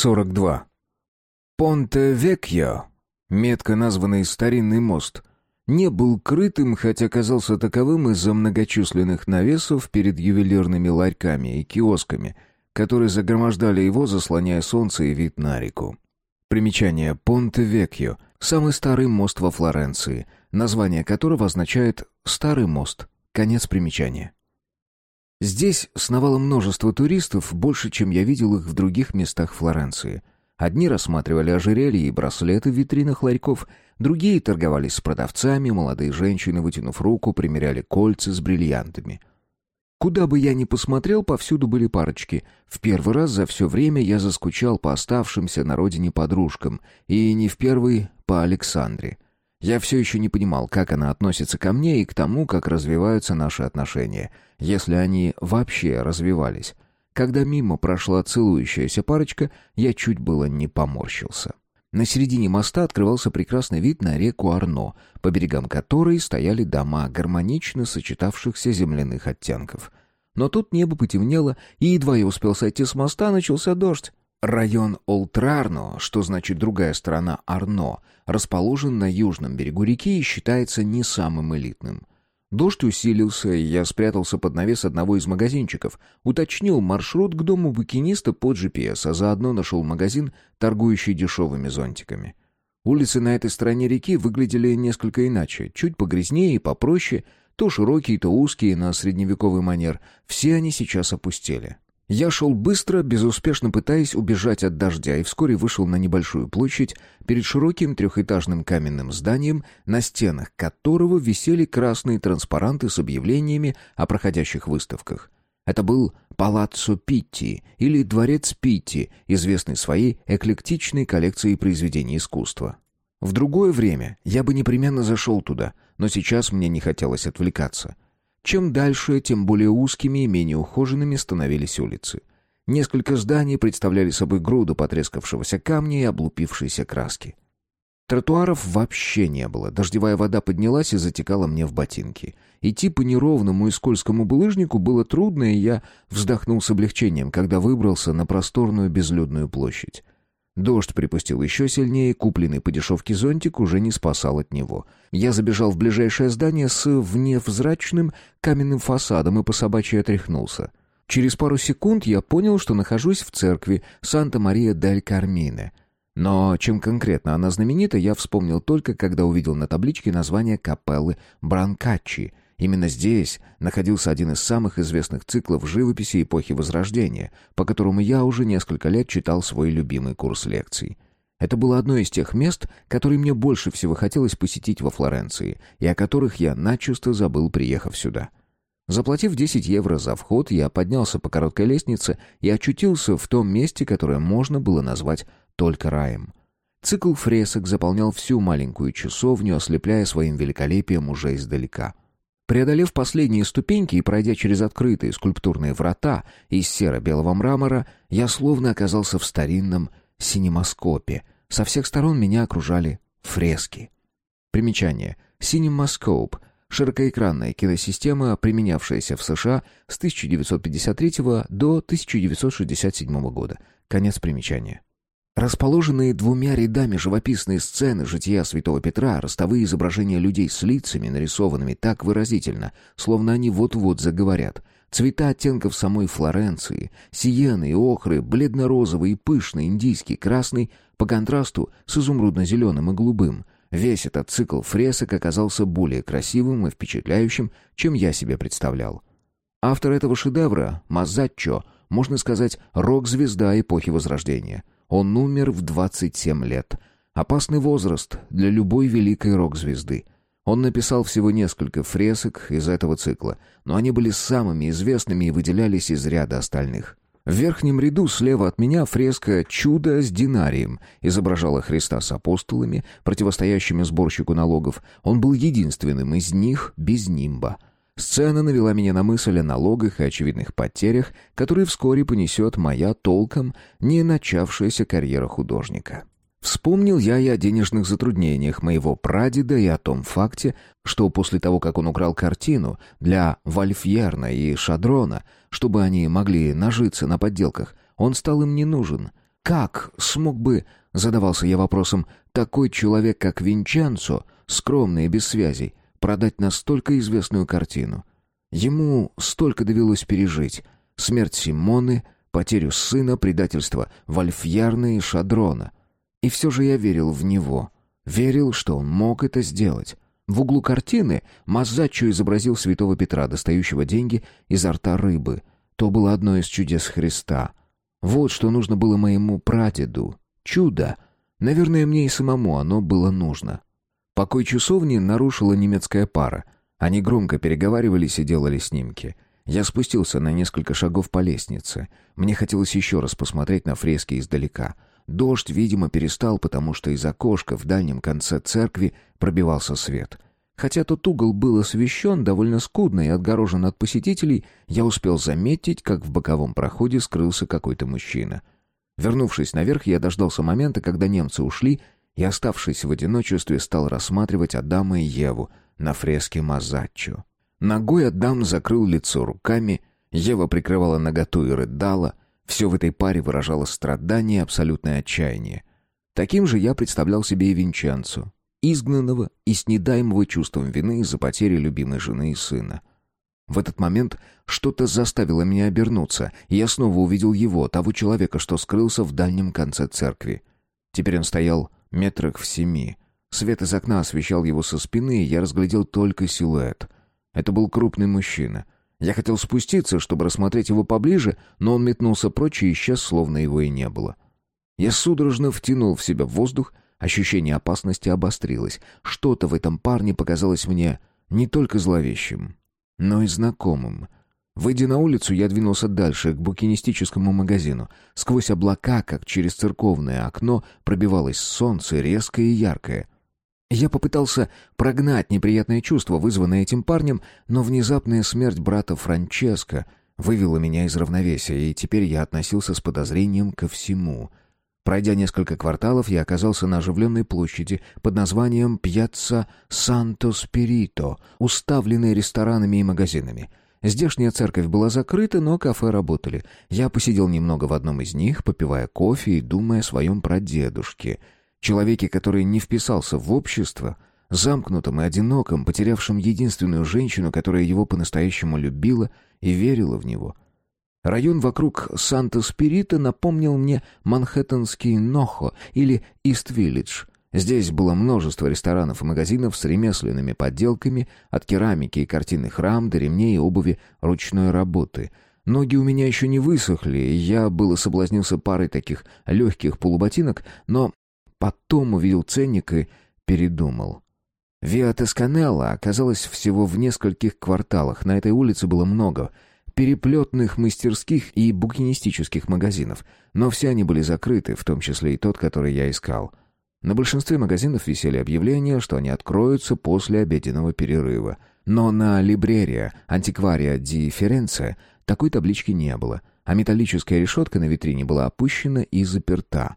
42. Понте-Векьо, метко названный старинный мост, не был крытым, хотя казался таковым из-за многочисленных навесов перед ювелирными ларьками и киосками, которые загромождали его, заслоняя солнце и вид на реку. Примечание Понте-Векьо — самый старый мост во Флоренции, название которого означает «старый мост». Конец примечания. Здесь сновало множество туристов, больше, чем я видел их в других местах Флоренции. Одни рассматривали ожерелья и браслеты в витринах ларьков, другие торговались с продавцами, молодые женщины, вытянув руку, примеряли кольца с бриллиантами. Куда бы я ни посмотрел, повсюду были парочки. В первый раз за все время я заскучал по оставшимся на родине подружкам, и не в первый по Александре. Я все еще не понимал, как она относится ко мне и к тому, как развиваются наши отношения, если они вообще развивались. Когда мимо прошла целующаяся парочка, я чуть было не поморщился. На середине моста открывался прекрасный вид на реку Арно, по берегам которой стояли дома гармонично сочетавшихся земляных оттенков. Но тут небо потемнело, и едва я успел сойти с моста, начался дождь. Район Олтрарно, что значит другая сторона Арно, расположен на южном берегу реки и считается не самым элитным. Дождь усилился, и я спрятался под навес одного из магазинчиков, уточнил маршрут к дому букиниста под GPS, а заодно нашел магазин, торгующий дешевыми зонтиками. Улицы на этой стороне реки выглядели несколько иначе, чуть погрязнее и попроще, то широкие, то узкие, на средневековый манер. Все они сейчас опустели. Я шел быстро, безуспешно пытаясь убежать от дождя, и вскоре вышел на небольшую площадь перед широким трехэтажным каменным зданием, на стенах которого висели красные транспаранты с объявлениями о проходящих выставках. Это был Палаццо Питти или Дворец Питти, известный своей эклектичной коллекцией произведений искусства. В другое время я бы непременно зашел туда, но сейчас мне не хотелось отвлекаться — чем дальше, тем более узкими и менее ухоженными становились улицы. Несколько зданий представляли собой груду потрескавшегося камня и облупившейся краски. Тротуаров вообще не было, дождевая вода поднялась и затекала мне в ботинки. Идти по неровному и скользкому булыжнику было трудно, и я вздохнул с облегчением, когда выбрался на просторную безлюдную площадь. Дождь припустил еще сильнее, купленный по дешевке зонтик уже не спасал от него. Я забежал в ближайшее здание с вневзрачным каменным фасадом и по собачьи отряхнулся. Через пару секунд я понял, что нахожусь в церкви Санта-Мария-дель-Кармине. Но чем конкретно она знаменита, я вспомнил только, когда увидел на табличке название капеллы Бранкаччи — Именно здесь находился один из самых известных циклов живописи эпохи Возрождения, по которому я уже несколько лет читал свой любимый курс лекций. Это было одно из тех мест, которые мне больше всего хотелось посетить во Флоренции, и о которых я начисто забыл, приехав сюда. Заплатив 10 евро за вход, я поднялся по короткой лестнице и очутился в том месте, которое можно было назвать только раем. Цикл фресок заполнял всю маленькую часовню, ослепляя своим великолепием уже издалека. Преодолев последние ступеньки и пройдя через открытые скульптурные врата из серо-белого мрамора, я словно оказался в старинном синемаскопе. Со всех сторон меня окружали фрески. Примечание. Синемаскоп — широкоэкранная киносистема, применявшаяся в США с 1953 до 1967 года. Конец примечания. Расположенные двумя рядами живописные сцены жития святого Петра, ростовые изображения людей с лицами, нарисованными так выразительно, словно они вот-вот заговорят. Цвета оттенков самой Флоренции, сиены и охры, бледно-розовый и пышный, индийский, красный, по контрасту с изумрудно-зеленым и голубым. Весь этот цикл фресок оказался более красивым и впечатляющим, чем я себе представлял. Автор этого шедевра, Мазаччо, можно сказать, рок-звезда эпохи Возрождения — он умер в 27 лет. Опасный возраст для любой великой рок-звезды. Он написал всего несколько фресок из этого цикла, но они были самыми известными и выделялись из ряда остальных. В верхнем ряду слева от меня фреска «Чудо с динарием» изображала Христа с апостолами, противостоящими сборщику налогов. Он был единственным из них без нимба — Сцена навела меня на мысль о налогах и очевидных потерях, которые вскоре понесет моя толком не начавшаяся карьера художника. Вспомнил я и о денежных затруднениях моего прадеда и о том факте, что после того, как он украл картину для Вальфьерна и Шадрона, чтобы они могли нажиться на подделках, он стал им не нужен. Как смог бы, задавался я вопросом, такой человек, как Винченцо, скромный и без связей, продать настолько известную картину? Ему столько довелось пережить. Смерть Симоны, потерю сына, предательство Вольфьярна и Шадрона. И все же я верил в него. Верил, что он мог это сделать. В углу картины Мазаччо изобразил святого Петра, достающего деньги изо рта рыбы. То было одно из чудес Христа. Вот что нужно было моему прадеду. Чудо. Наверное, мне и самому оно было нужно. Покой часовни нарушила немецкая пара. Они громко переговаривались и делали снимки. Я спустился на несколько шагов по лестнице. Мне хотелось еще раз посмотреть на фрески издалека. Дождь, видимо, перестал, потому что из окошка в дальнем конце церкви пробивался свет. Хотя тот угол был освещен довольно скудно и отгорожен от посетителей, я успел заметить, как в боковом проходе скрылся какой-то мужчина. Вернувшись наверх, я дождался момента, когда немцы ушли, и, оставшись в одиночестве, стал рассматривать Адама и Еву на фреске Мазаччо. Ногой Адам закрыл лицо руками, Ева прикрывала наготу и рыдала. Все в этой паре выражало страдание и абсолютное отчаяние. Таким же я представлял себе и Винченцо, изгнанного и с недаемого чувством вины из-за потери любимой жены и сына. В этот момент что-то заставило меня обернуться, и я снова увидел его, того человека, что скрылся в дальнем конце церкви. Теперь он стоял метрах в семи. Свет из окна освещал его со спины, и я разглядел только силуэт. Это был крупный мужчина. Я хотел спуститься, чтобы рассмотреть его поближе, но он метнулся прочь и исчез, словно его и не было. Я судорожно втянул в себя воздух, Ощущение опасности обострилось. Что-то в этом парне показалось мне не только зловещим, но и знакомым. Выйдя на улицу, я двинулся дальше, к букинистическому магазину. Сквозь облака, как через церковное окно, пробивалось солнце, резкое и яркое. Я попытался прогнать неприятное чувство, вызванное этим парнем, но внезапная смерть брата Франческо вывела меня из равновесия, и теперь я относился с подозрением ко всему — Пройдя несколько кварталов, я оказался на оживленной площади под названием Пьяцца Санто-Спирито, уставленной ресторанами и магазинами. Здешняя церковь была закрыта, но кафе работали. Я посидел немного в одном из них, попивая кофе и думая о своем прадедушке. Человеке, который не вписался в общество, замкнутым и одиноком, потерявшим единственную женщину, которая его по-настоящему любила и верила в него — Район вокруг Санта-Спирита напомнил мне манхэттенский Нохо или Ист-Виллидж. Здесь было множество ресторанов и магазинов с ремесленными подделками, от керамики и картинных рам до ремней и обуви ручной работы. Ноги у меня еще не высохли, и я было соблазнился парой таких легких полуботинок, но потом увидел ценник и передумал. Виа Тосканелла оказалась всего в нескольких кварталах. На этой улице было много — переплетных мастерских и букинистических магазинов, но все они были закрыты, в том числе и тот, который я искал. На большинстве магазинов висели объявления, что они откроются после обеденного перерыва. Но на Либрерия Антиквария ди Ференце такой таблички не было, а металлическая решетка на витрине была опущена и заперта.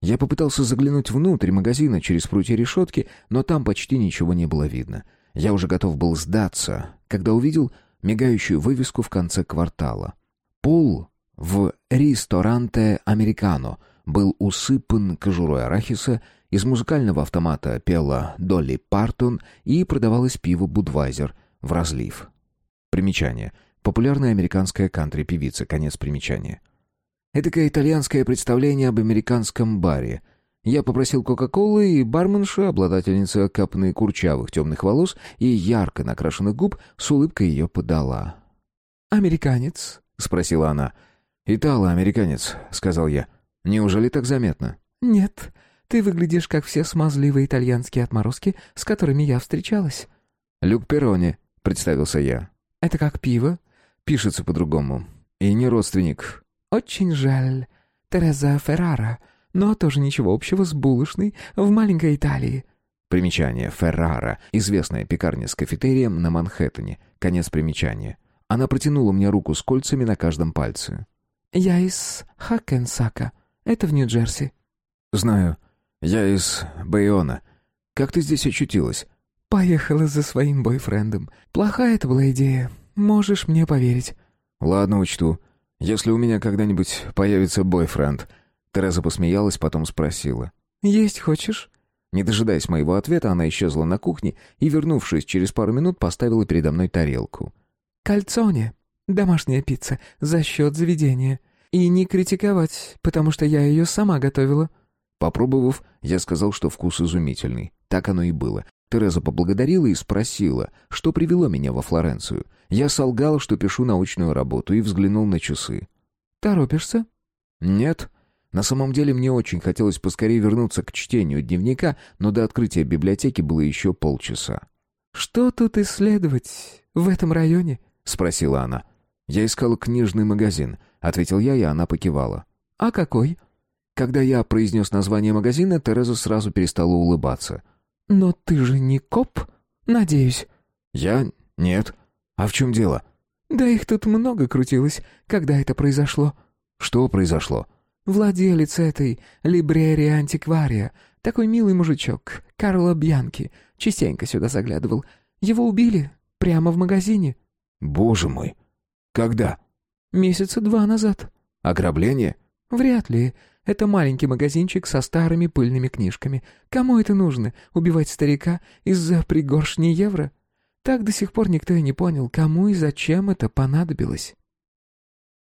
Я попытался заглянуть внутрь магазина через прутья решетки, но там почти ничего не было видно. Я уже готов был сдаться, когда увидел мигающую вывеску в конце квартала. Пол в «Ристоранте Американо» был усыпан кожурой арахиса, из музыкального автомата пела Долли Партон и продавалось пиво «Будвайзер» в разлив. Примечание. Популярная американская кантри-певица. Конец примечания. Эдакое итальянское представление об американском баре — я попросил Кока-Колы, и барменша, обладательница копны курчавых темных волос и ярко накрашенных губ, с улыбкой ее подала. «Американец?» — спросила она. «Итало-американец», — сказал я. «Неужели так заметно?» «Нет. Ты выглядишь, как все смазливые итальянские отморозки, с которыми я встречалась». «Люк Перрони», — представился я. «Это как пиво?» «Пишется по-другому. И не родственник». «Очень жаль. Тереза Феррара но тоже ничего общего с булочной в маленькой Италии». Примечание. Феррара. Известная пекарня с кафетерием на Манхэттене. Конец примечания. Она протянула мне руку с кольцами на каждом пальце. «Я из Хакенсака. Это в Нью-Джерси». «Знаю. Я из Байона. Как ты здесь очутилась?» «Поехала за своим бойфрендом. Плохая это была идея. Можешь мне поверить». «Ладно, учту. Если у меня когда-нибудь появится бойфренд, Тереза посмеялась, потом спросила. «Есть хочешь?» Не дожидаясь моего ответа, она исчезла на кухне и, вернувшись через пару минут, поставила передо мной тарелку. «Кальцоне. Домашняя пицца. За счет заведения. И не критиковать, потому что я ее сама готовила». Попробовав, я сказал, что вкус изумительный. Так оно и было. Тереза поблагодарила и спросила, что привело меня во Флоренцию. Я солгал, что пишу научную работу, и взглянул на часы. «Торопишься?» «Нет. На самом деле мне очень хотелось поскорее вернуться к чтению дневника, но до открытия библиотеки было еще полчаса». «Что тут исследовать в этом районе?» — спросила она. «Я искал книжный магазин», — ответил я, и она покивала. «А какой?» Когда я произнес название магазина, Тереза сразу перестала улыбаться. «Но ты же не коп, надеюсь?» «Я? Нет. А в чем дело?» «Да их тут много крутилось, когда это произошло». «Что произошло?» «Владелец этой либрерии антиквария, такой милый мужичок, Карло Бьянки, частенько сюда заглядывал. Его убили прямо в магазине». «Боже мой! Когда?» «Месяца два назад». «Ограбление?» «Вряд ли. Это маленький магазинчик со старыми пыльными книжками. Кому это нужно, убивать старика из-за пригоршни евро? Так до сих пор никто и не понял, кому и зачем это понадобилось.